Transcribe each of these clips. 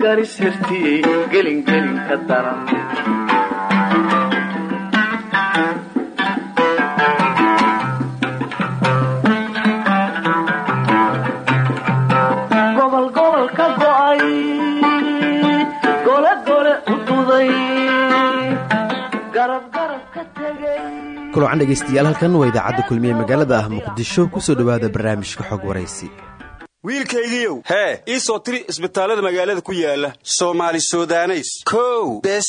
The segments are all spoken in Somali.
garis hirtiyey gelingelin ka daran kulocan dhegaystayaal halkan waa idaacadda kulmiye magaalada ah. Muqdisho ku soo dhowaada barnaamijka xog waraysi wiilkaygiiow hee ii soo tiri isbitaallada magaalada ku yaalla soomaali sudaneys. Kow bes.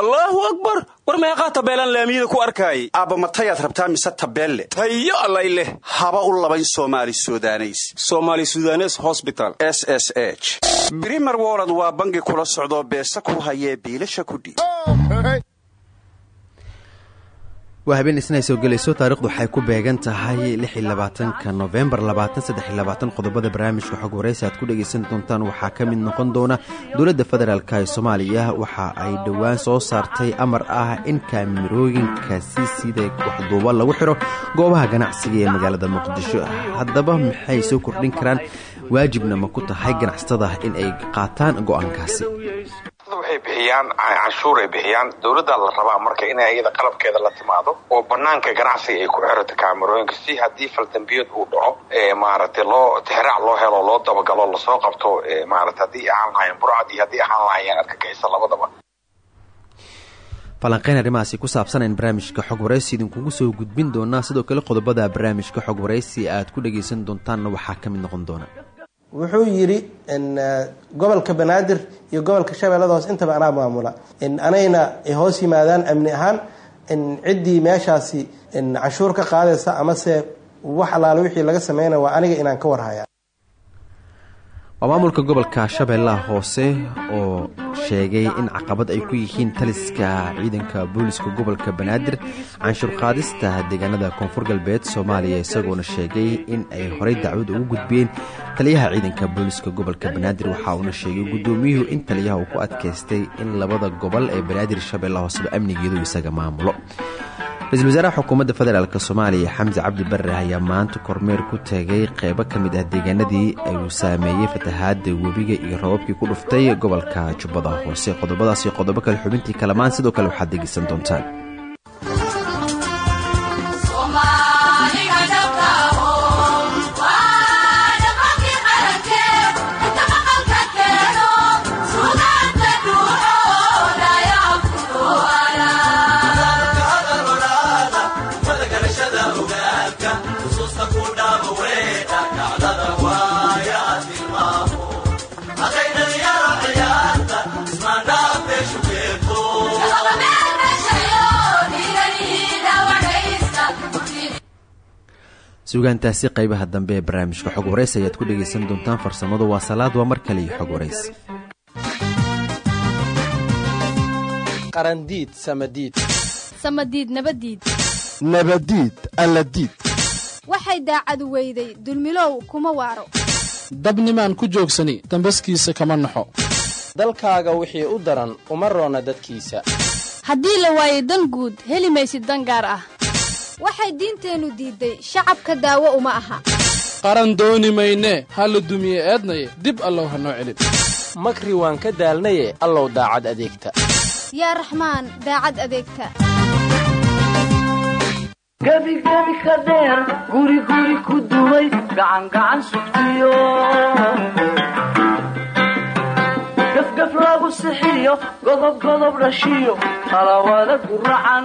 Allaahu akbar! War meeqaa tabeelaan laamiyada ku arkaayay. Aabba matayaad rabtaa mise tabeelle? Tayo allay leh. Haba u labayn soomaali sudaneys. Somaali sudanes hosbital s s h. Brimer wolod waa bangi kula socdoo beesa ku hayee biilasha kudhiib waa habeen isna soo gelayso. Taarikhdu waxay ku beegan tahay ka nofembar qodobada barnaamijka xog waraysi aad ku dhegaysan doontaan. Waxaa ka mid noqon doona dowladda federaalk ee soomaaliya. Waxa ay dhowaan soo saartay amar ah in kaamirooyinka si sida waxduuba lagu xiro goobaha ganacsiga ee magaalada muqdisho. Haddaba maxay soo kordhin karaan? Waajibna ma ku tahay ganacsatada in ay qaataan go'aankaasi waxay bixiyaan canshuur ay bixiyaan dowladdaa la rabaa marka inay iyada qalabkeeda la timaado oo banaanka ganacsiga ay ku xirato kaamarooyinka si haddii faldambiyeed uu dhaco maaragtay loo tixraac loo helo loo dabagalo la soo qabto maarata haddii ahaan lahaayeen burcad iyo haddii ahaan lahaayeen argagixisa labadaba. Falanqeyn arrimahaasi ku saabsan in barnaamijka xog waraysi idinkugu soo gudbin doonaa sidoo kale qodobada barnaamijka xog waraysi aad ku dhagaysan doontaanna waxaa ka mid noqon doona wuxuu yidhi gobolka banaadir iyo gobolka shabeellada hoos intaba anaa maamula. Anayna hoos yimaadaan amni ahaan ciddii meeshaasi canshuur ka qaadaysa amase wax allaale wixii laga sameynaya waa aniga inaan ka warhaya waa maamulka gobolka shabeellaha hoose oo sheegay in caqabad ay ku yihiin taliska ciidanka booliska gobolka banaadir canshuur qaadista deegaanada koonfur galbeed soomaaliya isagoona sheegay in ay horey dacwad ugu gudbiyeen taliyaha ciidanka booliska gobolka banaadir. Waxa uuna sheegay guddoomiyuhu in taliyaha uu ku adkaystay in labada gobol ee banaadir shabeellaha hooseba amnigeedu isaga maamulo ra'iisul wasaaraha xukuumadda federaalk soomaaliya xamse cabdi barre ayaa maanta kormeer ku tagay qeybo ka mid ah deegaanadii uu saameeyey fatahaada webiga iyo rababkii ku dhuftay gobolka jubbada. Hoose qodobadaas iyo qodobo kale xubintii kalamaan sidoo kale waxaad degeysan doontaan sugaantaasi qaybaha dambe ee barnaamijka xog waraysi ayaad ku dhegaysan doontaan farsamadu waa salaad waa mar kale iyo xog waraysi qarandiid samadiid. Samadiid nabadiid. Nabadiid alladiid. Waxay daacadu weyday dulmilow kuma waaro. Dabnimaan ku joogsani dambaskiisa kama naxo. Dalkaaga wixii u daran uma roona dadkiisa. Haddii la waayo dan guud heli maysid dan gaar ah waxay diinteennu diidday shacabka daawo uma aha. Qaran dooni mayne ha la dumiye eednaye dib allow ha noo celin. Makri waan ka daalnaye allow daacad adeegta. Yaa raxmaan daacad adeegta. Gebigebi ka dheer guri guri ku duway gacangacan sugtiyo. Gafgaf lagu sixiyo godob godob dhashiyo talawada guracan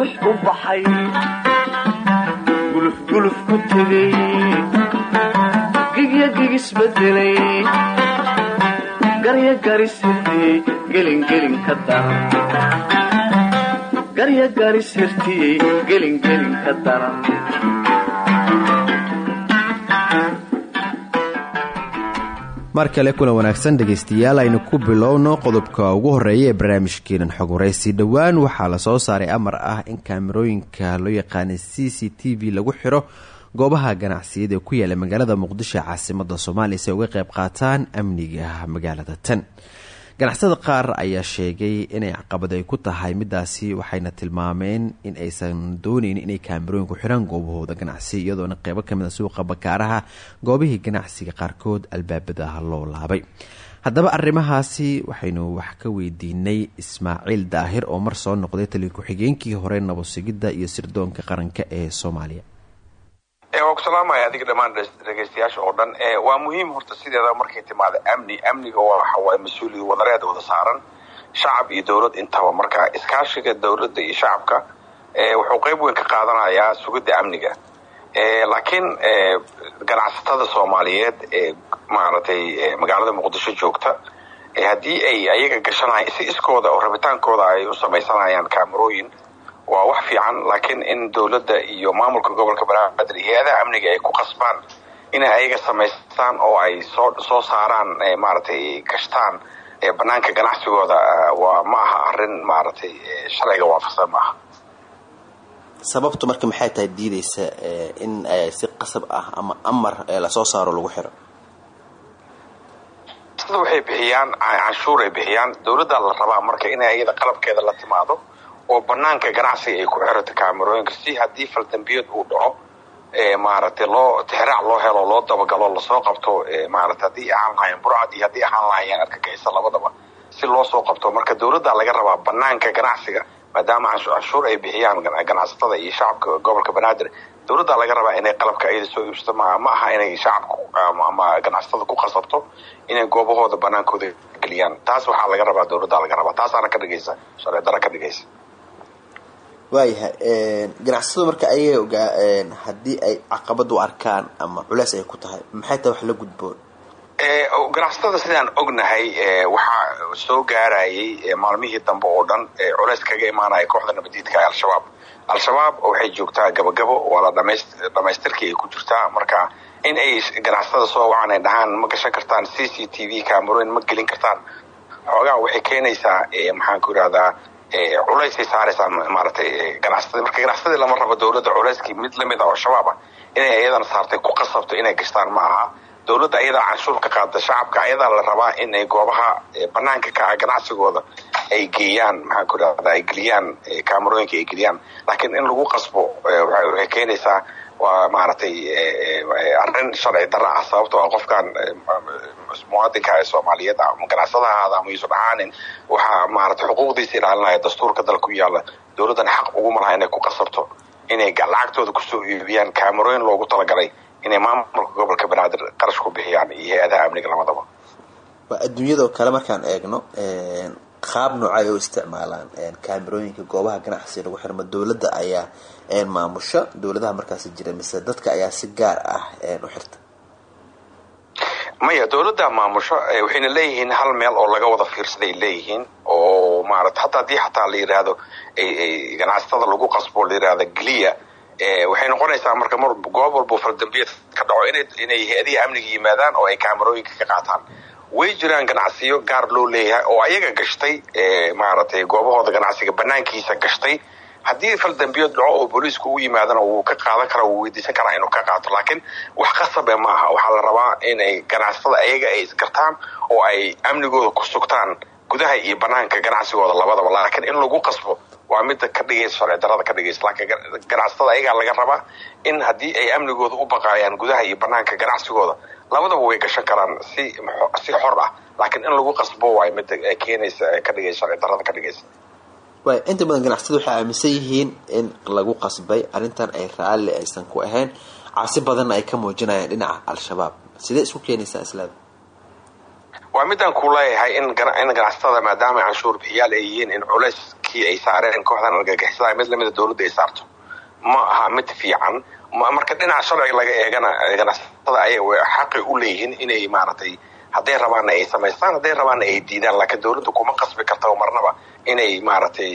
guux u baxay gulufguluf ku tegay gigya gigisbedelay garya garisirtiyey gelingelin ka daran garya garisirtiyey gelingelin ka daran mar kale kuna wanaagsan dhegaystayaal aynu ku bilowno qodobka ugu horreeya ee barnaamijkeenan xog waraysi dhowaan waxaa la soo saaray amar ah in kaamirooyinka loo yaqaana c c t v lagu xiro goobaha ganacsiyada ee ku yaalla magaalada muqdisho caasimada soomaaliya si ay uga qayb qaataan amniga magaalada tan ganacsada qaar ayaa sheegay inay caqabad ay ku tahay midaasi waxayna tilmaameen in aysan dooneyn inay kaamirooyinku xiraan goobahooda ganacsi iyadoona qeybo ka mid a suuqa bakaaraha goobihii ganacsiga qaarkood albaabada loo laabay. Haddaba arrimahaasi waxaynu wax ka weydiinay ismaaciil daahir oo mar soo noqday taliya ku-xigeenkii hore nabadsugidda iyo sirdoonka qaranka ee soomaaliya waa ku salaamaya adiga dhammaan dhegeystayaasha oo dhan. Waa muhiim horta sideeda markay timaado amni. Amniga waxawaay mas'uuliyad wadareed wada saaran. Shacab iyo dowlad intaba marka iskaashiga dowladda iyo shacabka wuxuu qeyb weyn ka qaadanayaa sugidda amniga. Laakiin ganacsatada soomaaliyeed ee maaragtay magaalada muqdisho joogta haddii ay ayaga gashanay si iskooda oo rabitaankooda ay u samaysanayaan kaamarooyin waa wax fiican laakiin in dowladda iyo maamulka gobolka banaadir iyo hay'adaha amniga ay ku qasbaan inay ayaga samaystaan oo ay soo soo saaraan maaragtay gashtaan banaanka ganacsigooda waa ma aha arrin maaragtay sharciga waafaqsan ma aha. Sababtu marka maxay tahay diideysa in si qasab ah ama amar la soo saaro lagu xiro? Sida waxay bixiyaan canshuur ay bixiyaan. Dowladda la rabaa marka inay ayada qalabkeeda la timaado oo banaanka ganacsiga ay ku xirato kaamarooyinka si haddii faldambiyeed uu dhaco maaragtay loo tixraac loo helo loo dabagalo la soo qabto maarata haddii ahaan lahaayeen burcad iyo haddii ahaan lahaayeen argagixisa labadaba si loo soo qabto. Marka dowladda laga rabaa banaanka ganacsiga maadaama canshuur ay bixiyaan ganacsatada iyo shacabka gobolka banaadir dowladda laga rabaa inay qalabka ayada soo iibsato ma aha inay shacabka ama ganacsatada ku qasabto inay goobahooda banaankooda geliyaan. Taas waxaa laga rabaa dowladda laga rabaa. Taasaana ka dhigaysa sharci daro ka dhigaysa waayahay ganacsatadu marka ayay ogaa haddii ay caqabad u arkaan ama culeys ay ku tahay maxay tahay wax la gudboon? Ganacsatada sidaan ognahay waxaa soo gaarayay maalmihii dambe oo dhan culeys kaga imaanaya kooxda nabadiidka ee al-shabaab. Al-shabaab waxay joogtaa gabagabo waa la dhamays dhamaystirkii ay ku jirtaa. Marka in ay ganacsatada soo wacan ay dhahaan ma gashan kartaan c c t v kaamarooyin ma gelin kartaan. Xoogaa waxay keenaysaa maxaan ku irahdaa culaysay saaraysaa maaragtay ganacsatada marka ganacsatada lama rabo dowladda culayskii mid la mid ah oo shabaab ah inay ayadana saartay ku qasabto inay gashtaan ma aha dowladda ayadaa canshuur ka qaada shacabka ayadaa la rabaa in ay goobaha banaanka ka ah ganacsigooda ay geeyaan maxaan ku irahdaa ay geliyaan kaamarooyinka ay geliyaan laakiin in lagu qasbo waxay keenaysaa waa maaragtay arrin sharci darro ah sababtoo ah qofkan muwaadinka ee soomaaliyeed ama ganacsada ahaada ama yuusan ahaanin waxaa maaragtay xuquuqdiisa ilaalinaya dastuurka dalka ku yaalla dowladdan xaq uguma laha inay ku qasabto inay lacagtooda ku soo iibiyaan kaamarooyin loogu talagalay inay maamulka gobolka banaadir qarash ku bixiyaan iyo hay'adaha amniga labadaba. Waa adduunyadoo kale markaan eegno qaab noocay u isticmaalaan kaamirooyinka goobaha ganacsiga lagu xirmo dowladda ayaa maamusha. Dowladaha markaasi jira mise dadka ayaa si gaar ah u xirta maya dowladda maamusho waxayna leeyihiin hal meel oo laga wada fiirsaday leeyihiin oo maarata hataa haddii xataa la yidhaahdo ganacsatada lagu qasbo la yidhahda geliya waxay noqonaysaa marka mar goob walbo faldambiyeed ka dhaco inay hay'adihi amniga yimaadaan oo ay kaamarooyinka ka qaataan. Way jiraan ganacsiyo gaar loo leeyahay oo ayaga gashtay maaragtay goobahooda ganacsiga banaankiisa gashtay haddii fal dambiyood dhaco oo booliisku u yimaadana wuu ka qaadan karaa wuu weydiisan karaa inuu ka qaato. Laakiin wax qasabe ma aha waxaa la rabaa inay ganacsatada ayaga ay isgartaan oo ay amnigooda ku sugtaan gudaha iyo banaanka ganacsigooda labadaba. Laakiin in lagu qasbo waa mida ka dhigaysa sharci darada ka dhigaysa. Laakiin ganacsatada ayagaa laga rabaa in haddii ay amnigooda u baqaayaan gudaha iyo banaanka ganacsigooda labadaba way gashan karaan si si xor ah. Laakiin in lagu qasbo waay mida keenaysa ka dhigaysa sharci darada ka dhigaysa inta badan ganacsada waxay aaminsan yihiin in lagu qasbay arrintan ay raalli aysan ku ahayn. Cabsi badanna ay ka muujinayaan dhinaca al-shabaab. Sidee isku keenaysaa islaada waa midaan ku leeyahay in in ganacsatada maadaama canshuur bixiyaal ay yihiin in culeyskii ay saareen kooxdan argagixisada mid lamida dowladda ay saarto. Ma aha mid fiican. Marka dhinaca sharciga laga eegana ganacsatada ay xaqi u leeyihiin inay maaragtay hadday rabaanna ay samaystaan hadday rabaanna ay diidaan laakiin dowladda kuma qasbi karta marnaba inay maaragtay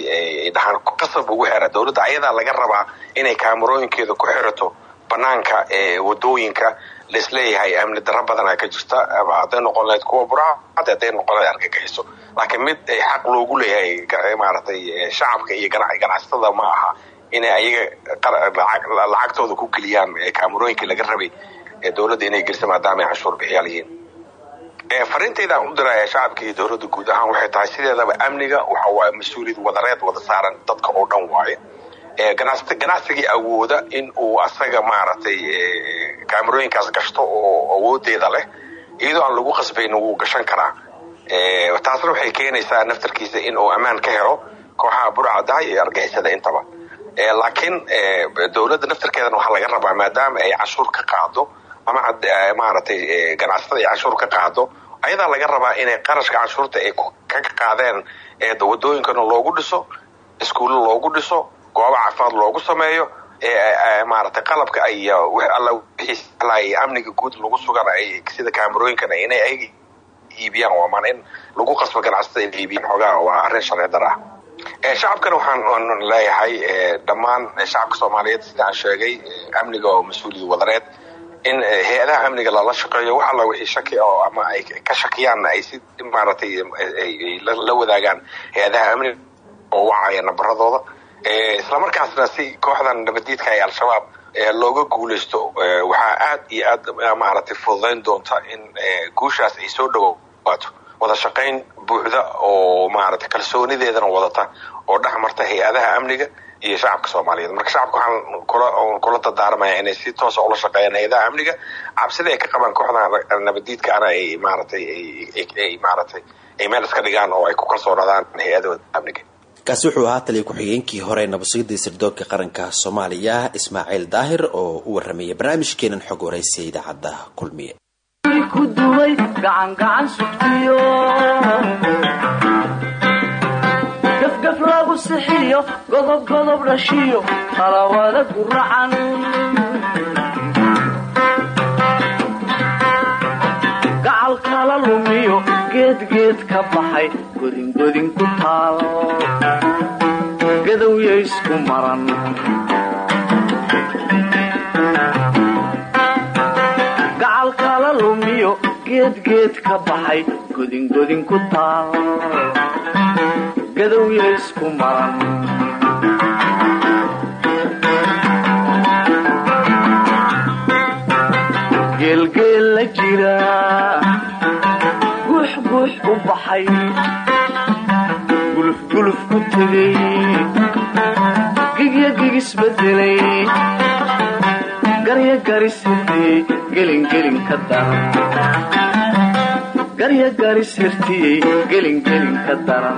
dhahaan qasab ugu xera dowladda ayadaa laga rabaa inay kaamarooyinkeeda ku xirato banaanka waddooyinka laisleeyahay amni daro badanaa ka jirta. Hadday noqon lahayd kuwa burcad hadday noqon lahayd argagixiso laakiin mid xaq loogu leeyahay maaragtay shacabka iyo ganacsatada ma aha inay ayaga lacagtooda ku geliyaan kaamarooyinkii laga rabay dowladda inay gelisa maadaama ay canshuur bixiyaal yihiin fariintayda aan u diraya shacabka iyo dowladda guud ahaan waxay tahay sideedaba amniga waxa waaye mas'uuliyad wadareed wada saaran dadka oo dhan waaye. Ganacsigii awooda in uu asaga maaragtay kaamarooyinkaas gashto oo awoodeeda leh iyadoo aan lagu qasbaynin wuu gashan karaa. Taasna waxay keenaysaa naftarkiisa in uu ammaan ka helo kooxaha burcadaha iyo argixisada intaba. Laakiin dowladda naftarkeedana waxaa laga rabaa maadaama ay canshuur ka qaado ama maaragtay ganacsatada ay canshuur ka qaado ayadaa laga rabaa inay qarashka canshuurta ay kaga qaadeen wadooyinkana loogu dhiso iskuulla loogu dhiso gooba caafimaad loogu sameeyo maaragtay qalabka ay alla wixii amniga guud lagu sugan ay sida kaamarooyinkana inay ayaga iibiyaan. Waamaan in lagu qasbo ganacsatada inay iibiyaan. Xoogaa waa arrin sharci dara ah shacabkana waxaan leeyahay dhammaan shacabka soomaaliyeed sida aan sheegay amniga oo mas'uuliyad wadareed in hay'adaha amniga lala shaqeeyo wax alla wixii shaki oo ama ay ka shakiyaanna ay si maaragtay la wadaagaan hay'adaha amniga oo wacaya nabaradooda. Islamarkaasna si kooxdan nabadiidka ee al-shabaab looga guuleysto waxaa aad iyo aad maaragtay fududayn doonta in guushaas ay soo dhawaato. Wada shaqayn buuxda oo maaragtay kalsoonideedana wadata oo dhex marta hay'adaha amniga iyo shacabka soomaaliyeed. Marka shacabka waxaan kula kula dadaarmaya inay si toosa ula shaqeeyaan hay'adaha amniga. Cabsida ay ka qabaan kooxdan nabadiidka ana ay maaragtay ay maaragtay ay meel iska dhigaan oo ay ku kalsoonaadaan hay'adahooda amniga. Kaasi wuxuu ahaa taliya ku-xigeenkii hore nabadsugadii sirdoonka qaranka soomaaliya ismaaciil daahir oo u waramayay barnaamijkeenan xog waraysiya idaacadda kulmiye ku duway gacangacan sugtiyo gafgaf lagu sixiyo godob godob dhashiyo qalawada guracan gacal kala lumiyo geedgeed ka baxay godingodin ku taal. Gadowya isku maran. Gacal kala lumiyo ka baxay godingodin ku taal gadowya isku maran geelgeel la jira. Guux guux u baxay. Gulufguluf ku tegay. Gigya gigisbedelay garya garisirtiyey gelingelin ka daran. Garya garisirtiyey gelingelin ka daran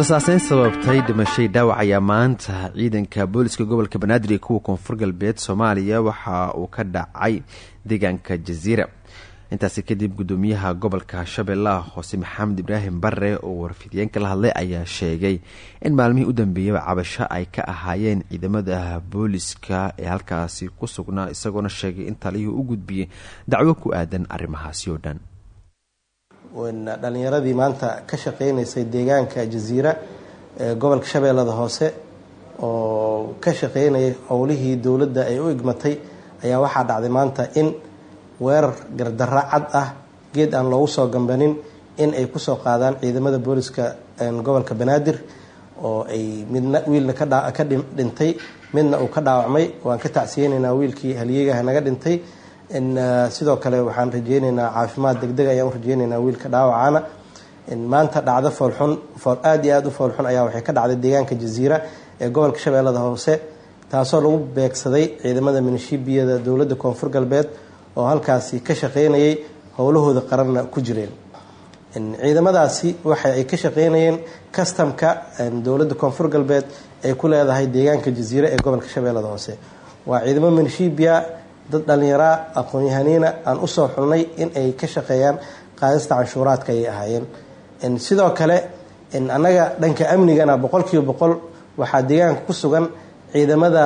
tegay israsaaseyn sababtay dhimashay dhaawac ayaa maanta ciidanka booliska gobolka banaadir iyo kuwa koonfur galbeed soomaaliya waxa uu ka dhacay deegaanka jaziira. Intaasi kadib gudoomiyaha gobolka shabeellaha hoose maxamed ibraahim bare oo warfidiyeenka la hadlay ayaa sheegay in maalmihii u dambeeyaba cabasho ay ka ahaayeen ciidamada booliska ee halkaasi ku sugnaa isagoona sheegay in taliyuhu u gudbiyey dacwo ku aadan arrimahaasi oo dhan dhalinyaradii maanta ka shaqeynaysay deegaanka jasiira ee gobolka shabeellada hoose oo ka shaqeynayay howlihii dowladda ay u igmatay ayaa waxaa dhacday maanta in weerar gardarra cad ah geed aan loogu soo gambanin in ay ku soo qaadaan ciidamada booliska gobolka banaadir oo ay midna wiilna ka dhintay midna uu ka dhaawacmay. Waan ka tacsiyeynaynaa wiilkii halyeegaha naga dhintay sidoo kale waxaan rajeyneynaa caafimaad degdeg ayaan u rajeyneynaa wiilka dhaawacana maanta dhacdo foolxun aada iyo aada u foolxun ayaa waxay ka dhacday deegaanka jasiira ee gobolka shabeellada hoose taasoo lagu beegsaday ciidamada minishiibiyada dowladda koonfur galbeed oo halkaasi ka shaqeynayay howlahooda qaranna ku jireen. Ciidamadaasi waxa ay ka shaqeynayeen kastamka dowladda koonfur galbeed ay ku leedahay deegaanka jasiire ee gobolka shabeellada hoose. Waa ciidamo minishiibiya dad dhallinyaraa aqoon-yahaniina aan u soo xulnay in ay ka shaqeeyaan qaadista canshuuraadka ayay ahaayeen. Sidoo kale annaga dhanka amnigana boqol kiiba boqol waxaa deegaanka ku sugan ciidamada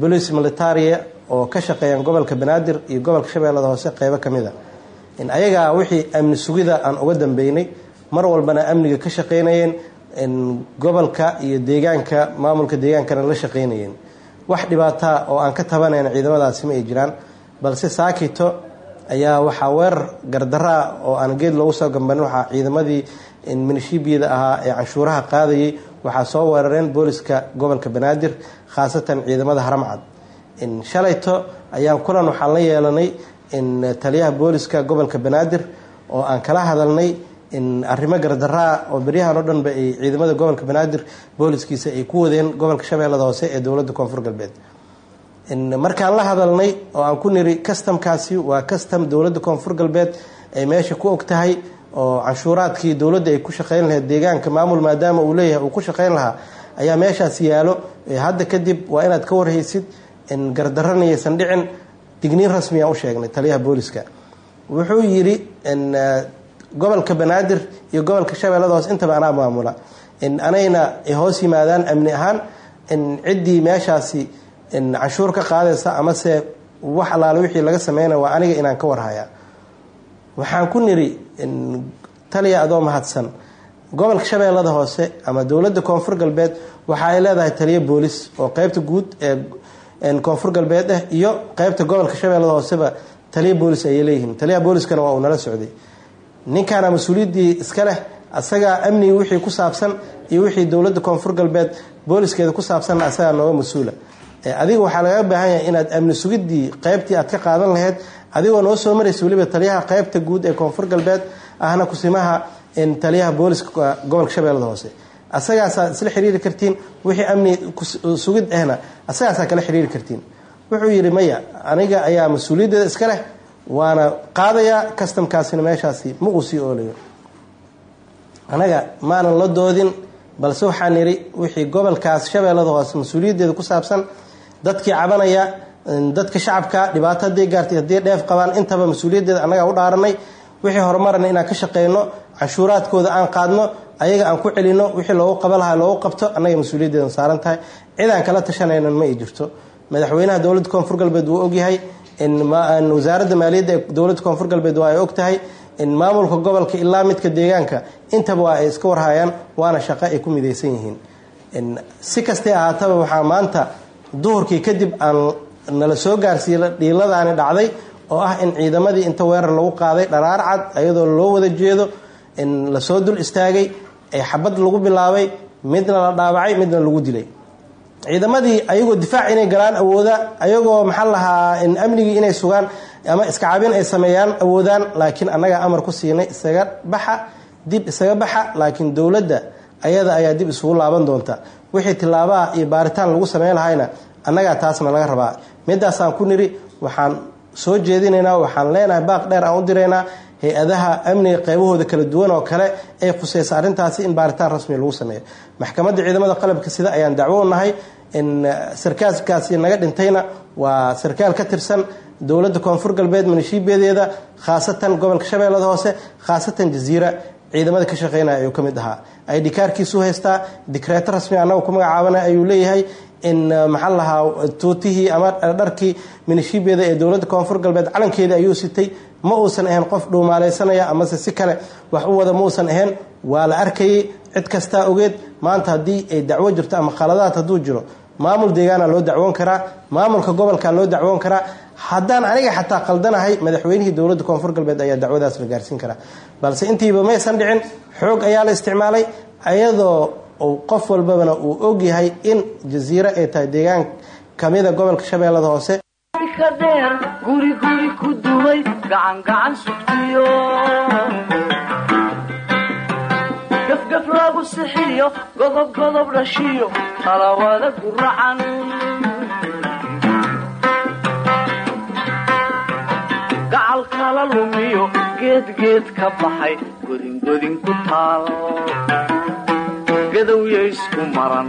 bolice militaria oo ka shaqeeyaan gobolka banaadir iyo gobolka shabeellada hoose qeybo ka mid a ayagaa wixii amni sugida aan uga dambeynay mar walbana amniga ka shaqeynayeen gobolka iyo deegaanka maamulka deegaankana la shaqeynayeen wax dhibaataa oo aan ka tabanayna ciidamadaasi ma ay jiraan balse saakito ayaa waxaa weerar gardaraa oo aan geed loogu soo gambanin waxaa ciidamadii minishiibiyada ahaa ee canshuuraha qaadayay waxaa soo weerareen booliska gobolka banaadir khaasatan ciidamada haramcad. Shalayto ayaan kulan waxaan la yeelanay taliyaha booliska gobolka banaadir oo aan kala hadalnay arrimo gardaraa oo beryahan oo dhanba ay ciidamada gobolka banaadir booliskiisa ay ku wadeen gobolka shabeellada hoose ee dowladda koonfur galbeed. Markaan la hadalnay oo aan ku niri kastamkaasi waa kastam dowladda koonfur galbeed ay meesha ku og tahay oo canshuuraadkii dowladda ay ku shaqeyn lahayd deegaanka maamul maadaama uu leeyahay uu ku shaqeyn lahaa ayaa meeshaas yaalo. Hadda kadib waa inaad ka warhaysid gardaranayaysan dhicin digniin rasmiya u sheegnay taliyaha booliska. Wuxuu yidhi gobolka banaadir iyo gobolka shabeellada hoose intaba anaa maamula. Anayna hoos yimaadaan amni ahaan ciddii meeshaasi canshuur ka qaadaysa amase wax allaale wixii laga sameynaya waa aniga inaan ka warhayaa waxaan ku niri taliya adoo mahadsan gobolka shabeellada hoose ama dowladda koonfur galbeed waxa ay leedahay taliyo boolis oo qeybta guud ee koonfur galbeed ah iyo qeybta gobolka shabeellada hooseba taliyo boolis ayay leeyihiin. Taliyaha booliskana waa uu nala socday ninkaana mas'uuliyaddii iska leh asagaa amnigi wixii ku saabsan iyo wixii dowladda koonfur galbeed booliskeeda ku saabsanna asagaa nooga mas'uula. Adiga waxaa lagaga baahan yahay inaad amni sugidii qeybtii aad ka qaadan lahayd adigoo noo soo maraysa weliba taliyaha qeybta guud ee koonfur galbeed ahna kusimaha taliyaha booliska gobolka shabeellada hoose. Asagaasaad isla xiriiri kartiin wixii amni sugid ahna asagaasaa kala xiriiri kartiin. Wuxuu yidhi maya aniga ayaa mas'uuliyaddeeda iska leh waana qaadayaa kastamkaasina meeshaasi ma sii oolayo anaga maanan la doodin balse waxaan nidhi wixii gobolkaas shabeellada hoose mas'uuliyaddeeda ku saabsan dadkii cabanaya dadka shacabka dhibaato gaartay haddii dheef qabaan intaba mas'uuliyaddeeda annagaa u dhaaranay wixii horumarana inaan ka shaqeyno canshuuraadkooda aan qaadno ayaga aan ku celino wixii loogu qaba lahaa loogu qabto annaga mas'uuliyaddeedan saaran tahay cid aan kala tashanaynan ma ay jirto. Madaxweynaha dowladda koonfur galbeed wuu ogyahay wasaaradda maaliyadda ee dowladda koonfur galbeed waa ay og tahay maamulka gobolka ilaa midka deegaanka intaba waa ay iska warhayaan waana shaqo ay ku midaysan yihiin. Si kastay ahaataba waxaa maanta duhurkii kadib aan nala soo gaarsiiya dhiiladaani dhacday oo ah in ciidamadii inta weerar lagu qaaday dharaar cad ayadoo loo wada jeedo la soo dul istaagay ee xabad lagu bilaabay midna la dhaawacay midna lagu dilay ciidamadii ayagoo difaac inay galaan awooda ayagoo maxaa lahaa amnigii inay sugaan ama iska cabin ay sameeyaan awoodaan laakiin annagaa amar ku siinay isaga baxa dib isaga baxa laakiin dowladda ayada ayaa dib isugu laaban doonta. Wixii tilaabaha iyo baaritaan lagu sameyn lahayna annagaa taasna laga rabaa. Midaasaan ku niri waxaan soo jeedinaynaa waxaan leenahay baaq dheer aan u diraynaa hay'adaha amniga qaybahooda kala duwan oo kale ay khuseysa arrintaasi in baaritaan rasmi lagu sameeyo. Maxkamadda ciidamada qalabka sida ayaan dacwo nahay sarkaalkaasi naga dhintayna waa sarkaal ka tirsan dowladda koonfur galbeed manishiibiyadeeda khaasatan gobolka shabeellada hoose khaasatan jaziira ciidamada ka shaqeynaya ayuu ka mid ahaa. Idhikaarkiisu haystaa dikreeto rasmi annaga ku magacaabana ayuu leeyahay in maxaa lahaa tuutihii ama dharkii minishiibyada ee dowladda koonfur galbeed calankeeda ayuu sitay ma uusan ahayn qof dhuumaaleysanaya amase si kale wax u wada ma uusan ahayn waa la arkayay cid kastaa ogeed maanta haddii ay dacwo jirto ama khaladaad hadduu jiro maamul deegaana loo dacwoon karaa maamulka gobolka loo dacwoon karaa. Haddaan aniga xataa qaldanahay madaxweynihii dowladda koonfur galbeed ayaa dacwadaas la gaarsiin karaa. Balse intiiba maysan dhicin xoog ayaa la isticmaalay ayadoo qof walbabana uu ogyahay in jasiiro ay tahay deegaan kamida gobolka shabeellada hoose ka dheer guri guri ku dumay gacan gacan sugtiyo. Gafgaf lagu sixiyo godob godob dhashiyo talawada guracan gacal kala lumiyo geed geed ka baxay godingodin ku taal. Gadowya isku maran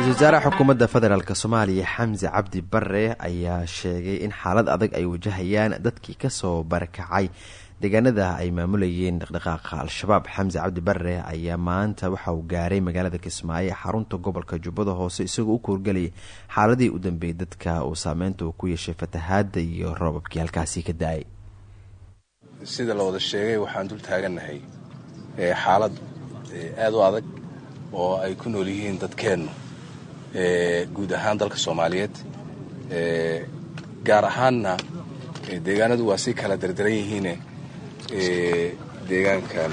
ra'iisul wasaaraha xukuumadda federaalk soomaaliya xamse cabdi bare ayaa sheegay in xaalad adag ay wajahayaan dadkii ka soo barakacay deegaanada ay maamulayeen dhaqdhaqaaqa al-shabaab xamse cabdi bare ayaa maanta waxa uu gaaray magaalada kismaayo xarunta gobolka jubbada hoose isagoo u koorgelayay xaaladii u dambeeyay dadka uu saameynta uu ku yeeshay fatahaada iyo roobabkii halkaasi ka da'ay sida la wada sheegay waxaan dul taagannahay xaalad aada u adag oo ay ku nool yihiin dadkeennu guud ahaan dalka soomaaliyeed gaar ahaanna deegaanadu waa si kala dardaran yihiine deegaankan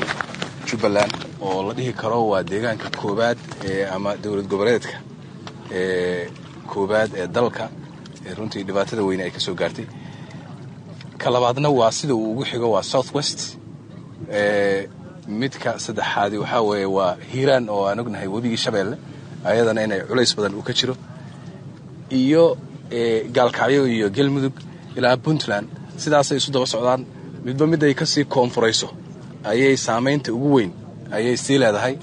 jubbaland oo la dhihi karo waa deegaanka koobaad ama dowlad goboleedka koobaad ee dalka runtii dhibaatada weyne ay ka soo gaartay. Ka labaadna waa sida uu ugu xigo waa south west midka saddexaadi waxaa weeye waa hiiraan oo aan ognahay webigii shabeelle ayadana inay culays badan uu ka jiro. Iyo gaalkacyo iyo galmudug ilaa puntland sidaasay isu daba socdaan. Midba mid ay ka sii koonfurayso ayay saamaynta ugu weyn ayay sii leedahay.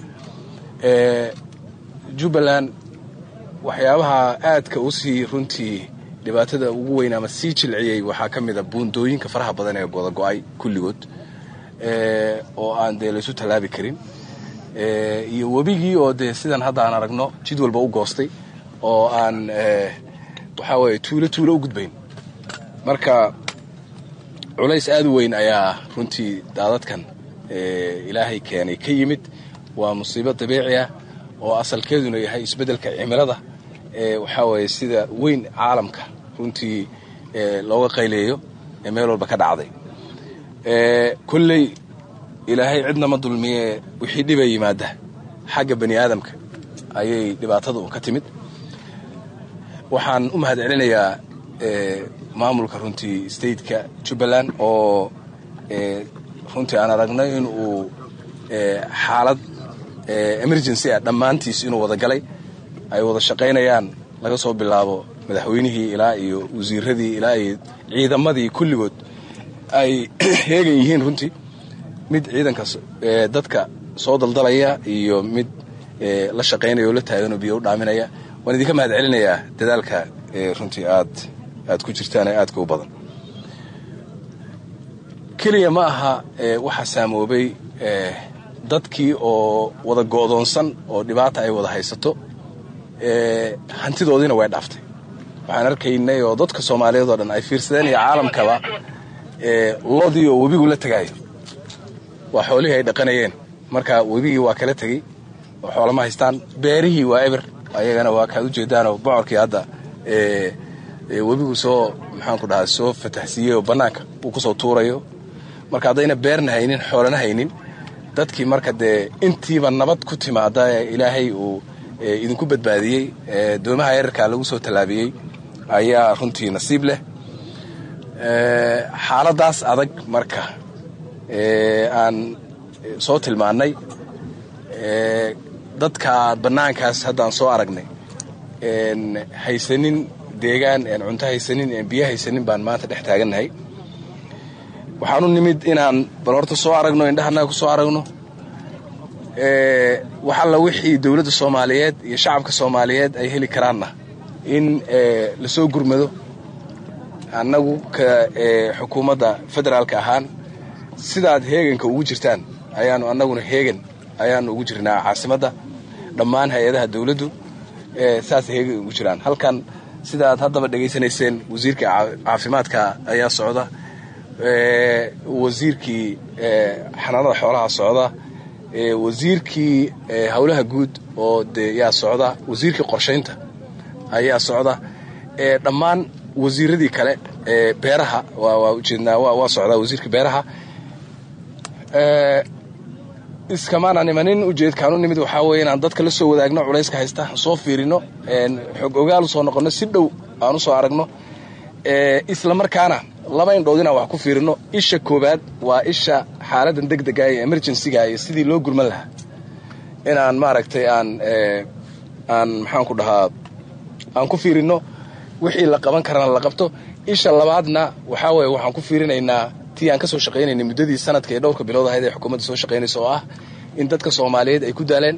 Jubbaland waxyaabaha aadka u sii runtii dhibaatada ugu weyn ama sii jilciyey waxaa ka mid a buundooyinka faraha badan ee wada go'ay kulligood oo aan dee laysu tallaabi karin iyo webigii oo dee sidan hadda aan aragno jid walba u goostay oo aan waxaa weeye tuulo tuulo u gudbayn. Marka culays aad u weyn ayaa runtii daadadkan ilaahay keenay. Ka yimid waa musiibo dabiici ah oo asalkeeduna yahay isbeddelka cimilada waxaa weeye sida weyn caalamka runtii looga qayleeyo ee meel walba ka dhacday. Kolley ilaahay cidnama dulmiye wixii dhiba yimaada xagga bani aadamka ayay dhibaatada un ka timid. Waxaan u mahad celinayaa maamulka runtii stateka jubbaland oo runtii aan aragnay in uu xaalad emergency ah dhammaantiis inuu wada galay. Ay wada shaqaynayaan laga soo bilaabo madaxweynihii ilaa iyo wasiiradii ilaa iyo ciidamadii kulligood ay heegan yihiin runtii mid ciidanka dadka soo daldalaya iyo mid la shaqaynaya oo la taaganoo biyo u dhaaminaya waan idinka mahad celinayaa dadaalka runtii aad aad ku jirtaan ee aadka u badan. Keliya ma aha waxaa saamoobay dadkii oo wada goodoonsan oo dhibaata ay wada haysato hantidoodiina way dhaaftay. Waxaan arkaynay oo dadka soomaaliyeed oo dhan ay fiirsadeen iyo caalamkaba loodii oo webigu la tegaayo waa xoolihii ay dhaqanayeen. Marka webigii waa kala tegey oo xoolama haystaan. Beerihii waa eber ayagana waa kaad ujeedaanoo bocorkii hadda webigu soo maxaanku dhahaa soo fataxsiiyey oo bannaanka uu ku soo tuurayo. Marka haddayna beerna haynin xoolana haynin dadkii marka dee intiiba nabad ku timaada ilaahay uu idinku badbaadiyey doomaha yararkaa lagu soo tallaabiyey ayaa runtii nasiib leh. Xaaladaas adag marka aan soo tilmaannay dadka bannaankaas haddaan soo aragnay. Haysanin deegaan cunto haysanin biyo haysanin baan maanta dhex taagannahay waxaanu nimid inaan bal horta soo aragno indhahanaga ku soo aragno. Wax wixii dowladda soomaaliyeed iyo shacabka soomaaliyeed ay heli karaanna. In la soo gurmado. Annagu ka xukuumadda federaalka ahaan sidaad heeganka ugu jirtaan ayaanu annaguna heegan ayaanu ugu jirnaa caasimadda dhammaan hay'adaha dowladdu saas heegan ugu jiraan. Halkan sidaad haddaba dhegaysanayseen wasiirka caafimaadka ayaa socda wasiirkii xanaanada xoolaha socda wasiirkii howlaha guud oo de yaa socda wasiirkii qorshaynta ayaa socda dhammaan wasiiradii kale beeraha waa ujeednaa waa socdaa wasiirka beeraha iskamaanaan imanin ujeedkaanu nimid waxaa weeye inaan dadka la soo wadaagno culayska haysta soo fiirino xog ogaal u soo noqonno si dhow aan u soo aragno. Isla markaana laba indhood inaan wax ku fiirino. Isha koowaad waa isha xaaladan degdega iyo emergencyga iyo sidii loo gurman lahaa. Inaan maaragtay aan aan maxaan ku dhahaa aan ku fiirino wixii la qaban karana la qabto. Isha labaadna waxaa weeye waxaan ku fiirinaynaa tii aan ka soo shaqaynaynay muddadii sanadka ee dhowrka bilood ahayd ee xukuumadda soo shaqaynaysa oo ah in dadka soomaaliyeed ay ku daaleen.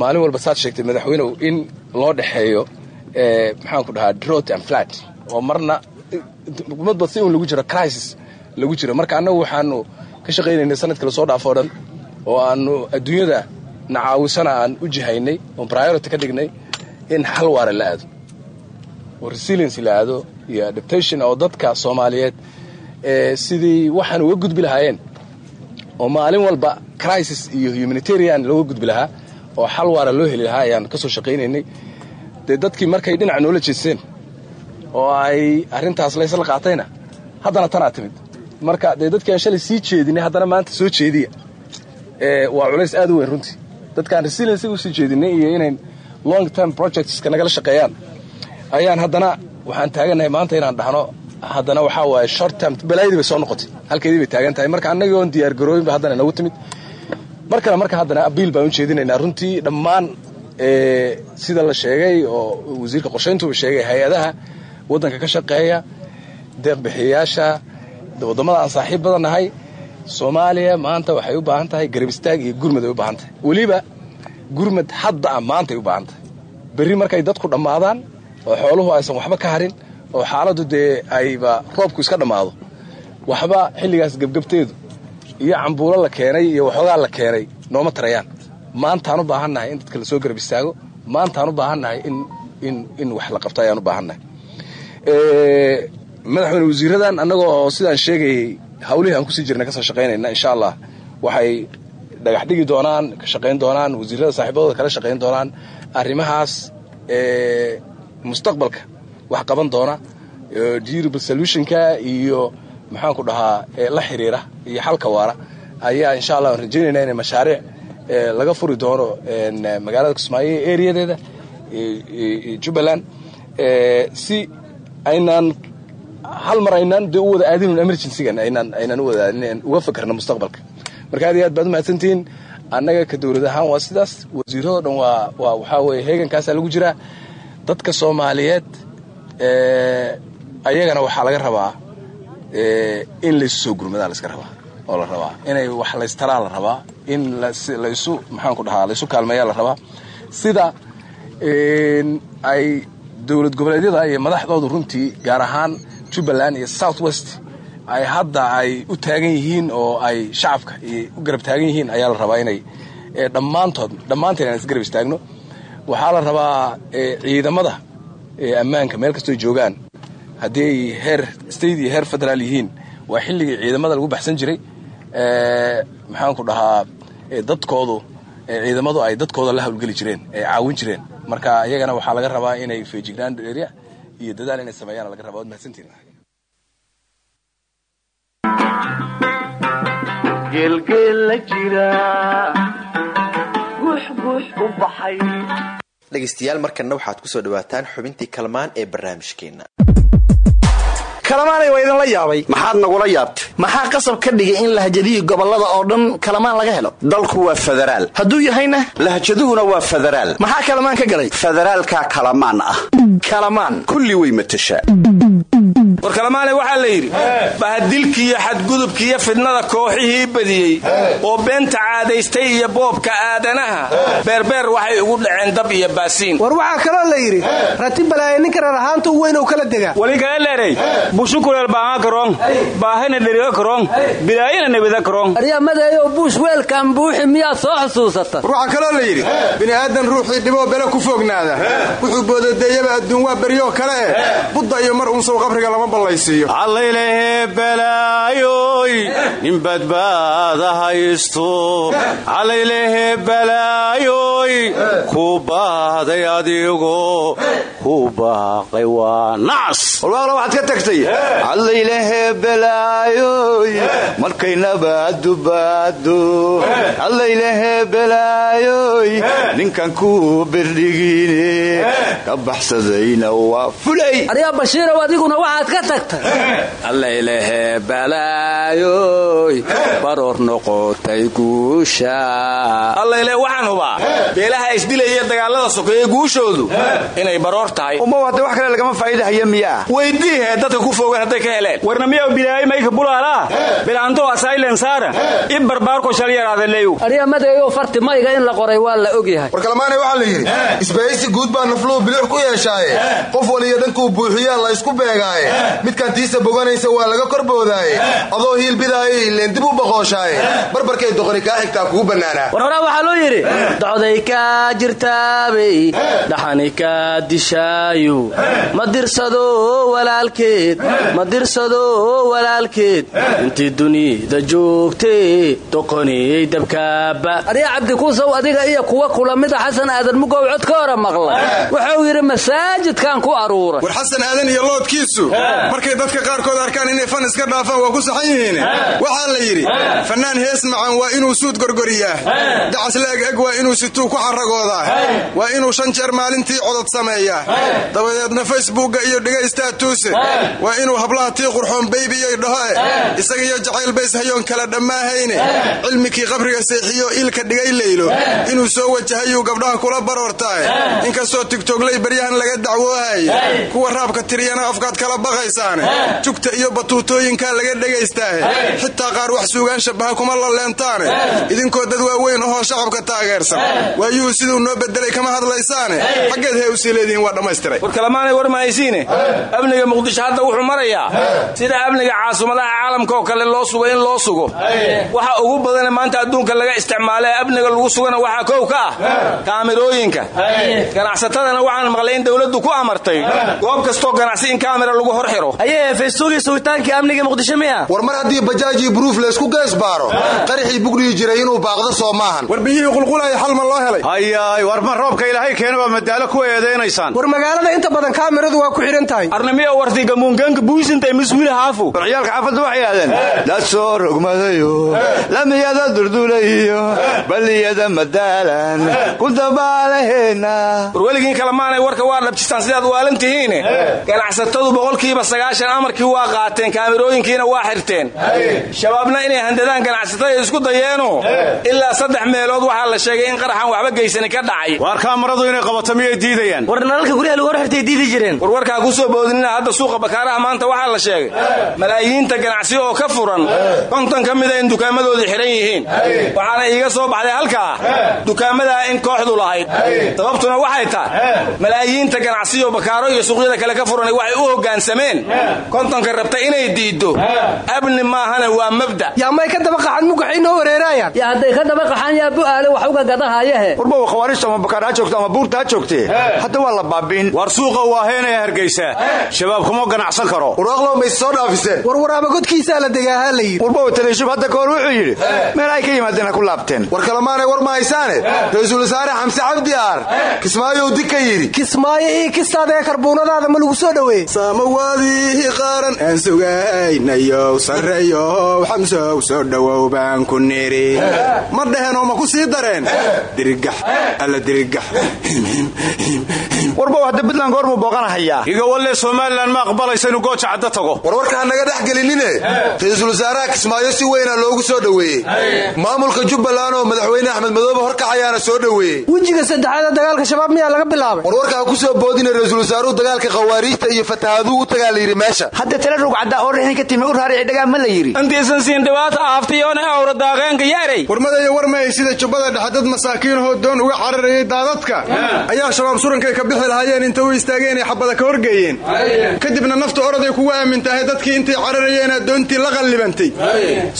Maalin walba saad sheegtay madaxweynew in loo dhexeeyo maxaan ku dhahaa drot and flat oo marna umadba si un lagu jiro crisis lagu jiro. Marka annagu waxaanu ka shaqaynaynay sanadka la soo dhaafo o dhan oo aanu adduunyada nacaawisana aan u jihaynay oon priority ka dhignay in xal waara la aado oo resiliency la aado iyo adaptation oo dadka soomaaliyeed sidii waxaan uga gudbi lahaayeen oo maalin walba crisis iyo humanitarian looga gudbi lahaa oo xal waara loo heli lahaa ayaan ka soo shaqaynaynay. Dee dadkii markay dhinaca noola jeesteen oo ay arrintaas laysla qaatayna haddana tanaa timid. Marka dee dadkii aan shalay sii jeedinay haddana maanta soo jeediya. Waa culays aad u weyn runtii. Dadkaan resiliency u sii jeedinay iyo inay long term projectska nagala shaqeeyaan. Ayaan haddana waxaan taagannahay maanta inaan dhahno haddana waxaa waaye short term balaayadii bay soo noqotay. Halkeedii bay taagan tahay. Marka annagii oon diyaar garooyinba haddana inagu timid. Mar kale marka haddana abiil baan u jeedinaynaa. Runtii dhammaan sida la sheegay oo wasiirka qorshayntuba sheegay hay'adaha waddanka ka shaqeeya deeqbixiyayaasha waddamada aan saaxiib badan nahay soomaaliya maanta waxay u baahan tahay garab istaag iyo gurmad ay u baahan tahay. Weliba gurmad hadda a maantay u baahan tahay. Berri markay dadku dhammaadaan oo xooluhu aysan waxba ka harin oo xaaladdu dee ayba roobku iska dhammaado waxba xilligaas gebgebteedu iyo cambuulo la keenay iyo waxoogaa la keenay nooma tarayaan. Maantaan u baahannahay in dadka la soo garab istaago. Maantaan u baahannahay in wax la qabto ayaan u baahannahay. Madaxweyne wasiiradan annagoo oo sidaan sheegayay hawlihii aan ku sii jirna ka soo shaqaynayna insha allah waxay dhagax dhigi doonaan ka shaqayn doonaan wasiirada saaxiibadooda kala shaqayn doonaan arrimahaas mustaqbalka wax qaban doona durable solutionka iyo maxaanku dhahaa la xiriira iyo xalka waara. Ayaa insha allah aan rajaynayna inay mashaariic laga furi doono magaalada kismaayo areadeeda jubbaland si aynaan hal mar aynaan dee u wada aadinun emergencygan aynaan aynaan u wada aadin uga fakarna mustaqbalka. Marka aad iyo aad baad umahadsantihiin annaga ka dowlad ahaan waa sidaas wasiiradoo dhan waa waa waxaa weeye heegankaasaa lagu jiraa. Dadka soomaaliyeed ayagana waxaa laga rabaa in laysu soo gurmadaa layska rabaa oo la rabaa. Inay wax laystaraa la rabaa in laysu maxaanku dhahaa laysu kaalmeeyaa la rabaa. Sida ay dowlad goboleedyada iyo madaxdoodu runtii gaar ahaan jubbaland iyo south west ay hadda ay u taagan yihiin oo ay shacabka u garab taagan yihiin ayaa la rabaa inay dhammaantood dhammaanteen aan isgarab istaagno. Waxaa la rabaa ciidamada ammaanka meel kastoo joogaan haddii ay heer state iyo heer federaal yihiin waa xilligii ciidamada lagu baxsan jiray. Maxaanku dhahaa dadkoodu ciidamadu ay dadkooda la hawlgeli jireen ay caawin jireen. Marka iyagana waxaa laga rabaa inay feejignaan dheerya iyo dadaal inay sameeyaan laga rabaa. Waad mahadsantiin geelgeel la jira guux guux u baxay dhegaystayaal markanna waxaad ku soo dhawaataan xubintii kalmaan ee barnaamijkeenna kalamaanay waa idinla yaabay. Maxaad nagula yaabtay? Maxaa qasab ka dhigay in lahjadihi gobollada oo dhan kalamaan laga helo? Dalku waa federaal. Hadduu yahayna? Lahjaduhuna waa federaal. Maxaa kalamaan ka galay? Federaalkaa kalamaan ah. Kalamaan. Kulli way matashaa war kalamaane waxaa la yidhi bahadilkiiyo xadgudubkiiyo fidnada kooxihii badiyey oo beenta caadaystay iyo boobka aadanaha beerbeer waxay ugu dhaceen dab iyo baasiin. War waxaa kaloo la yidhi rati balaaye ninka reer ahaanta u weyn ou kala degaa. Walikalelerey bushukuleel baanga karong. Baahina dheriga karong. Bilaayina nebida karong. Aryamadeeyow buush weelkan buuxi miyaad soo xusuusata war waxaa kaloo la yidhi bini aadan ruuxii dhiboo bele ku fognaada wuxuu boodadeeyaba adduun waa beryoo kale eh. Budda iyo mar uunsow qabriga lama ballaysiiyo. Allaylehe balaayoy nin badbaada haysto allaylehe balaayoy ku baahday adigo. Ku baaqay waa nacas walwaaqla waxaad ka tagtay allaylehe balaayoy markay nabaaddubaado allaylehe balaayoy ninkan ku berdhigine ka baxsadayna waa fulay. Aryaa bashiirow adiguna waxaad ka tagtay. Allaylehe balaayoy baroor noqotay guusha. Allayle waxaan hubaa. Beelaha isdilaya dagaalada sokeeye guushoodu inay baroor tahay. Uma hadda wax kale lagama faa'iidahaya miyaa? Weydiihe dadka ku fogan hadday ka heleen. Warna miyaa bilaayay mayka bulaalaa bilaanto asaylen saara i barbaarko shal yaraadaleeyu aryamadeeyow farti mayga in la qoray waa la ogyahay war kalamaanay waxaa la yidhi isbahaysi guud baa nafluhu bilix ku yeeshaaye. Qof waliyo dhankuu buuxiyaa la ysku beegaaye. Midkaan tiisa boganaysa waa laga korboodaaye adoo hiilbidaaye ileen dib u baqooshaaye barbarkay doqoni kaa xigtaa kugu bannaanaa war horaa waxaa loo yidhi docday kaa jirtaabay dhaxani kaa dishaayu. Ma dirsado walaalkeed ma dirsado walaalkeed? Intii dunida joogtee doqoniyey dabkaaba arya cabdikuusow adiga iyo kuwa kula mida xasan aadan mugow cod ka hora maqlay wuxuu yidhi masaajidkan ku aruuray war xasan aadan iyo loodkiisu. Markay dadka qaarkood arkaan inay fan iska dhaafaan waa ku saxan yihiin. Waxaa la yidhi fannaan hees macan waa inuu suud gorgoriyaa. Dacas leeg eg waa inuu situu ku xaragoodaa waa inuu shan jeer maalintii codod sameeyaa. Dabadeedna facebookga iyo dhagaystaa tuuse waa inuu hablaha tii qurxoon beybiyoy dhahoe isaga iyo jacayl bays hayoon kala dhammaahayne. Cilmikii qabriga seexiyo ilka dhigay leylo. Inuu soo wajahayuu gabdhaha kula baroortaae inkastoo tigtogley baryahan laga dacwoohaye kuwa raabka tiriyana afkaad kala baqaysaane. Jugta iyo batuutooyinkaa laga dhegaystaahe xitaa qaar wax suugaan shabaha kuma laleentaane idinkoo dad waaweyn ahoo shacabka taageersan. Waayuhu siduu noo bedelay kama hadlaysaane. Xaggeed hee u sii leedihiin waa dhammaystiray. War kalamaanay war mahaysiine amniga muqdisho hadda wuxuu marayaa sida amniga caasimaddaha caalamka oo kale loo sugo in loo sugo. Waxa ugu badane maanta adduunka laga isticmaala ee amniga lagu sugana waxaa kow ka ah. Kaamirooyinka. Ganacsatadana waxaan maqlay in dowladdu ku amartay. Goob kastoo ganacsi in kaamira lagu hor xiro. Ayee feestugii sugitaankii amniga muqdisho miya? War mar haddii bajaajii buruuf laysku gees baaro qaraxii bugdhihi jiray inuu baaqdo soo maahan war biyihii qulqulaya xal ma loo helay. Hayaay war ma roobka ilaahay keena baa madaalo ku eedaynaysaan war magaalada inta badan kaamiradu waa ku xidhan tahay. Arnimiya warti gamuungaanka buisintay maswiil haafu. War ciyaalka xaafadda waxay yidhahdeen dad soo rogmadayo lamiyada durdulayo baliyada madaalan ku dabaalaheena war weligii kalamaanay warka waa dhabjistaan sidaad waalan tihiine ganacsatadu boqolkiiba sagaashan amarkii waa qaateen kaamirooyinkiina waa xirteen. Shabaabna inay handadaan ganacsatada isku dayeeno. Ilaa saddex meelood waxaa la sheegay in qaraxan waxba geysani ka dhacay. Waar kaamaradu inay qabato miyay diidayaan? War nalalka guryaha lagu hor xirtay diidi jireen. War warkaa ku soo boodinina hadda suuqa bakaaraha maanta waxaa la sheegay. Malaayiinta ganacsi oo ka furan konton ka mida in dukaamadoodii xihan yihiin. Waxaana iiga soo baxday halkaa dukaamadaa in kooxdu lahayd. Sababtuna waxay tahay malaayiinta ganacsiyo bakaaro iyo suuqyada kale ka furan waxay u hoggaansameen kontonka rabta inay diiddo abni maahana waa mabda. Yaa may ka daba qaxan mugaxay noo wareeraayaan yaa hadday ka daba qaxaan yaa bu'aale wax uga gadahayahe warba khawaarijta ama bakaar ha joogto ama buurta ha joogtee hadda waa la baabiin war suuqa waa heenaya hargeysa. Shabaab kuma ganacsan karo. Warwaaqlow mays soo dhaafiseen. War waraaba godkiisaa la degaahaa la yidhi. Warba wataleeshub hadda kahor wuxuu yidhi meel ay ka yimaadeen ha ku laabteen. War kalamaanay war ma haysaane. Ra'iisul wasaare xamse cabdi aar. Kismaayow dig ka yidhi. Kismaayo ii kistaadee karbuunadaada ma lagu soo dhoweeye samawaadihi qaaran. Aan sugaynayow sarreeyow xamsow soo dhowow baan ku nidhi ma dheheen oo ma ku sii dareen? Dirgax alla dirigax warbow hadda buntland goormuu booqanahayaa. Igawalle somalilan ma aqbalaysa inuu gooja caddo tago. Warwarka hanaga dhex gelinine? Ra'iisul wasaaraha kismaayo si weyna loogu soo dhoweeyey maamulka jubbaland oo madaxweyne axmed madoobe horkacayaana soo dhoweeyey wejiga saddexaad dagaalka shabaab miyaa laga bilaabay. Warwarka ha ku soo boodina wasaaruhu dagaalka khawaariijta iyo fatahaaduu u tagaa meesha. Hadda tala rugcaddaa oo rixin ka timi u raarici dhagaan ma la yidhi intiisan siin dhibaato aaftiyoona awra daaqeenka yaarey warmadaya warmay sida jubbada dhexe dad masaakiinahoo doon uga cararayay daadadka ayaa shabaab surankay ka bixi lahaayeen inta u istaageen ay xabada ka horgeeyeen. Kadibna nafta oroday kugu aamintahay dadkii intay cararayeena doontii la qallibantay.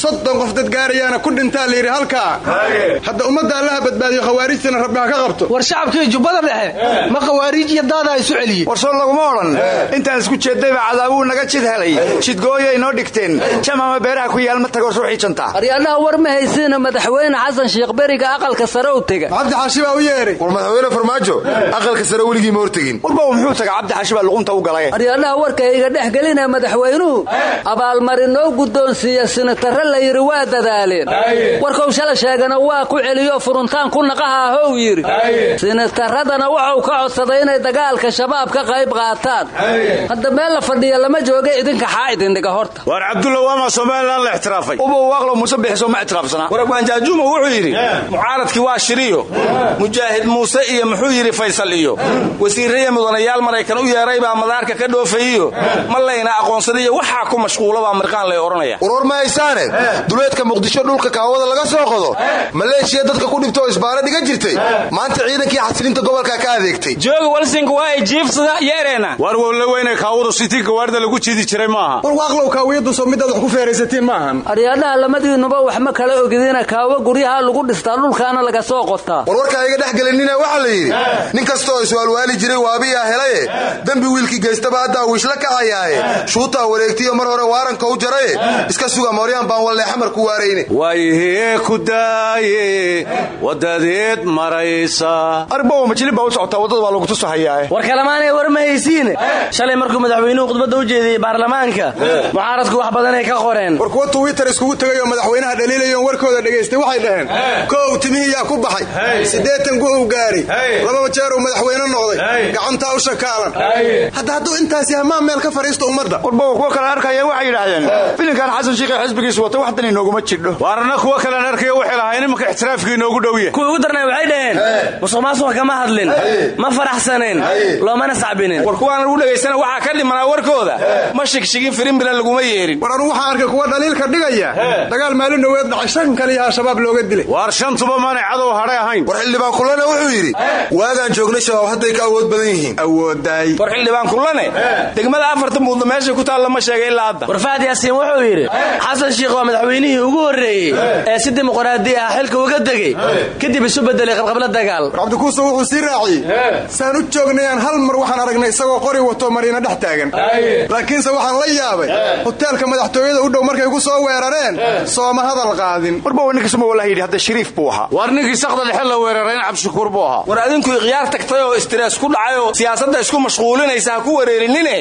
Soddon qof dad gaarayaana ku dhintaa layidhi halkaa. Hadda ummadda allaha badbaadiyo khawaarijtana rabbi ha ka qabto. War shacabkii jubbada dhexe ma khawaariij iyo daadaa isu celiyey. War soo laguma odhan. Intaan isku jeeddayba cadaabuu naga jid helay. Jidgooyay noo dhigteen. Jamama beeraha ku yaal ma tago ruuxii jantaa aryaadhaha war ma haysiina madaxweyne xasan sheekh beriga aqalka sare u tega. Cabdi xaashi baa u yeedhay war madaxweyne farmaajo aqalka sare weligii ma hortegin warbow muxuu taga cabdi xaashi baa luqunta u galay aryaadhaha warka iga dhex gelina madaxweynuhu abaalmarin noo guddoonsiiya la yidhi waa dadaaleen warkuu shala sheegana waa ku celiyo furuntaan ku naqaha ahow yidhi. Sinataradana wuxuu ka codsaday inay dagaalka shabaab ka qayb qaataan. Hadda meel la fadhiya lama jooga idinka xaa idindhiga horta. Waar cabdulla waama somalilan la ixtiraafay? Uba waaqlo muuse bixiso ma ixtiraafsanaa? Waragwaanjaajuuma wuxuu yidhi mucaaradkii waa shiriyo. Mujaahid muuse iyo muxuu yidhi faysal iyo. Wasiirraya mudanayaal maraykan u yeeray baa madaarka ka dhoofayiyo ma layna aqoonsadiyo waxaa ku mashquulabaa mirqaan lay odhanaya. Warwar ma haysaane duleedka muqdisho dhulka kaawada laga soo qodo. Maleeshiya dadka ku dhibto oo isbaara dhiga jirtay. Maanta ciidankii xasilinta gobolka ka adeegtay. Jooga walsink waa ay jiifsada yeereena waar wowla weyne kaawadu sitii gawaarida lagu jiidi jiray maaha war waaqlow kaawiyadu soo midaad wax ku feeraysatiin maahan aryaadhaha lamadiinuba wax ma kala ogidina kaawo guryaha lagu dhistaa dhulkaana laga soo qotaa warwarka iga dhex gelinina waxaa la yidhi nin kasta oo iswaalwaali jiray waabiyaa helaye. Dembi wiilkii geystaba haddaa wiishla kacayaaye shuutaa wareegtiyo mar hore waaranka u jaraye iska suga mooryaan baan wallee xamar ku waarayne waayihee ku daaye wadadeed maraysa. Arbow majlib baa u socotaa waddada waa lagu tusahayaae war kalamaanay war ma haysiine shalay markuu madaxweynuhu khudbadda u jeediyey baarlamaanka mucaaradku wax badanay ka qoreen. War kuwa twitter iskugu tegay oo madaxweynaha dhaliilayoon warkooda dhegaystay waxay dhaheen kow timihiyaa ku baxay. Siddeetan gu'uu gaaray laba jeeruu madaxweyne noqday. Gacantaa u shakaalan. Hadda hadduu intaasi hamaan meel ka fadhiisto ummadda. Warbow kuwa kale arkaya waxay yidhaahdeen filinkan xasan shiikhe xisbigiisu wata wax dan inooguma jidho waarna kuwa kalean arkaya waxay lahayn imanka ixtiraafkii inoogu dhowya kuwii ugu darnay waxay dhaheen musuq maasuqa kama hadlin ma faraxsaneen loomana sacbinin. War kuwaan lagu dhegaysana waxaa ka dhimanaa warkooda. Ma shigshigin firimbilan laguma yeerin. War anugu waxaan arkay kuwa dhaliilka dhigaya dagaal maalin dhoweed dhacay shan kaliya al-shabaab looga dilay. Waar shantuba maanay cadow hadhay ahayn. War xildhibaan kullana wuxuu yidhi waagaan joognay shabaab hadday ka awood badan yihiin. Awoodaay war xildhibaan kullane? Degmada afarta muudna meeshay ku taalla ma sheegay ilaa hadda. War fahad yaasiin wuxuu yidhi xasan shiikh waa madaxweynihii ugu horreeyey ee si dimuqraadi ah xilka uga degey kadib isu bedelay qabqabla dagaal. Cabdikuuso wuxuu sii raaciyey saan u joognayaan hal mar waxaan aragnay isagoo qori wato mariina dhex taagan. Laakiinse waxaan la yaabay hoteelka madaxtooyada u dhow markay ku soo weerareen sooma hadal qaadin. Warbow ninkiisuma wallahi yidhi hadda shariif buu ahaa. Waar ninkii dhexe la weerarayn cabdishakuur buu ahaa. War adinku ikhyaar tagtay oo istirees ku dhacay oo siyaasadda isku mashquulinaysa ha ku wareerinine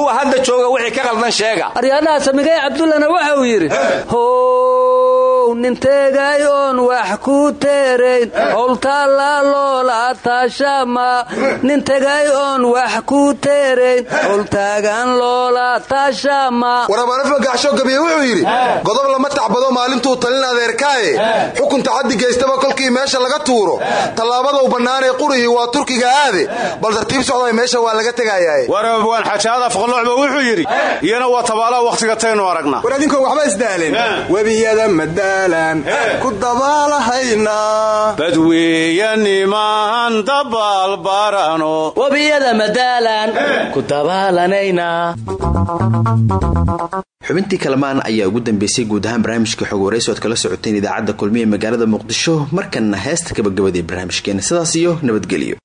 kuwa hadda jooga wixii ka qaldan sheega. Aryaadhaha samigay cabdullana waxa uu yidhi how ninteegay oon wax ku teerayn. Howltaalla loola taashama nintegay oon wax ku teerayn. Howltaagan loola taashama warabaanafma gaxsho gabiye wuxuu yidhi godob lama tacbado maalintuu talin adeerkaaye xukunta xaddi geystaba kolkii meesha laga tuuro. Tallaabadau bannaanee qurihii waa turkiga aade. Bal tartiib socday meesha waa laga tegayaaye warabwaan xajaada faqaloocba wuxuu yidhi iyana waa tabaalaha wakhtiga taynu aragnaa war adinkoo waxba isdaaleen webiyada madaalan ku dabaalahaynaa badweeya nimaan dabaal barano. Webiyada madaalan ku dabaalanaynaa xubintii kalamaan ayaa ugu dambeysay guud ahaan barnaamijka xog warayso oad kala socoteen idaacadda kulmiye magaalada muqdisho markanna heesta gabagabadee barnaamijkeena. Sidaas iyo nabadgelyo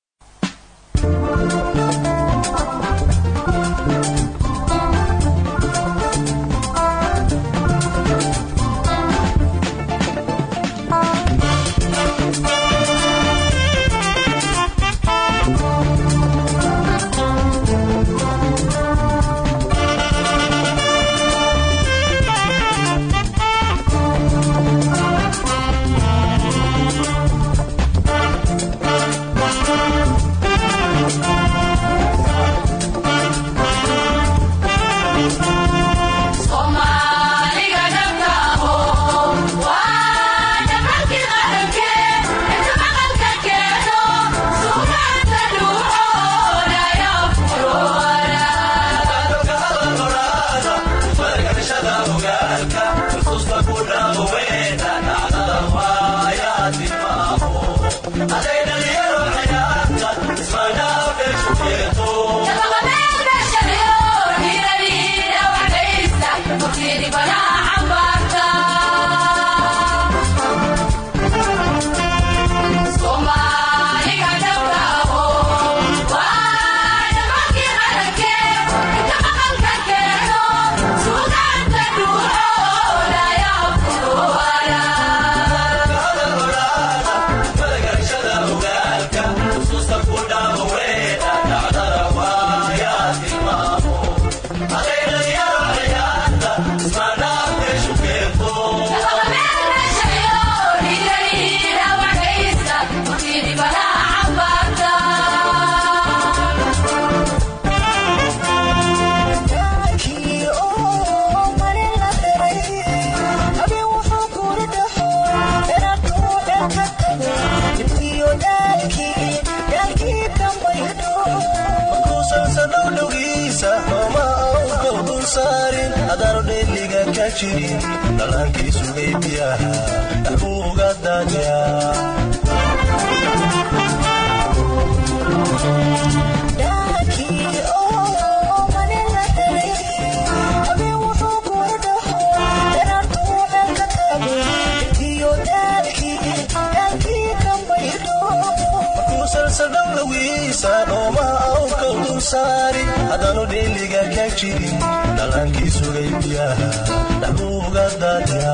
ka jirin dhallaankii sugay biyaha dhaxuuga daadya haddaanu dheeliga ka jirin dhallaankii sugay biyaha dhaxuuga daadya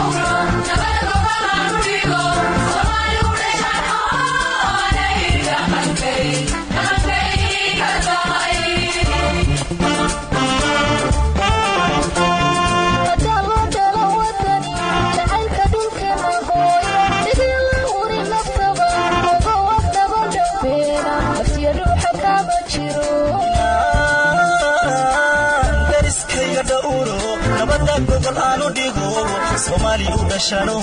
somaali u dhashano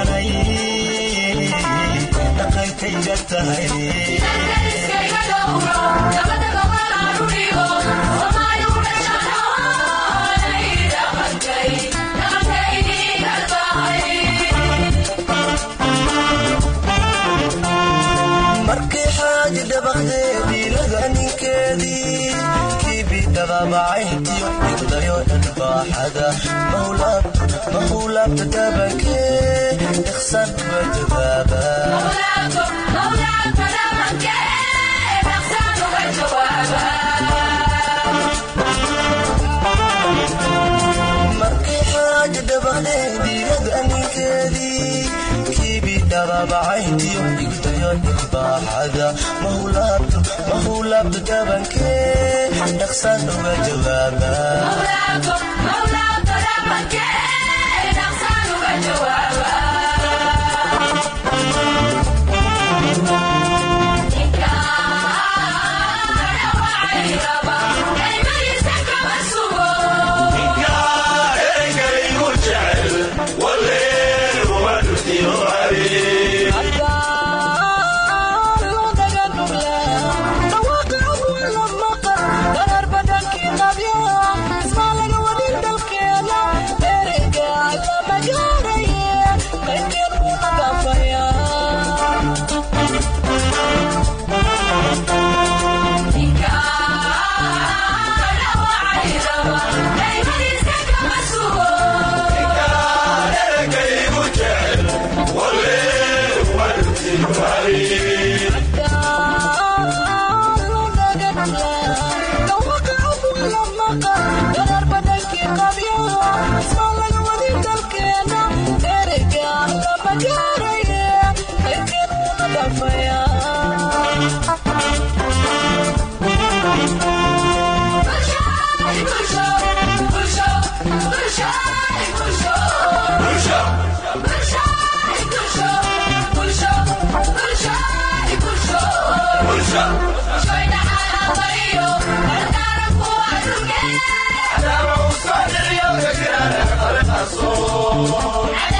anay dhaqankayga tahay kiibidhababacayntiyo igdayo dhanbaaxada mahulaabta dabankee iqsan uga jawaaba markay xaaji dhabaqdeedii laga ninkeedii dharabacayntiyo jawaaba. corazón.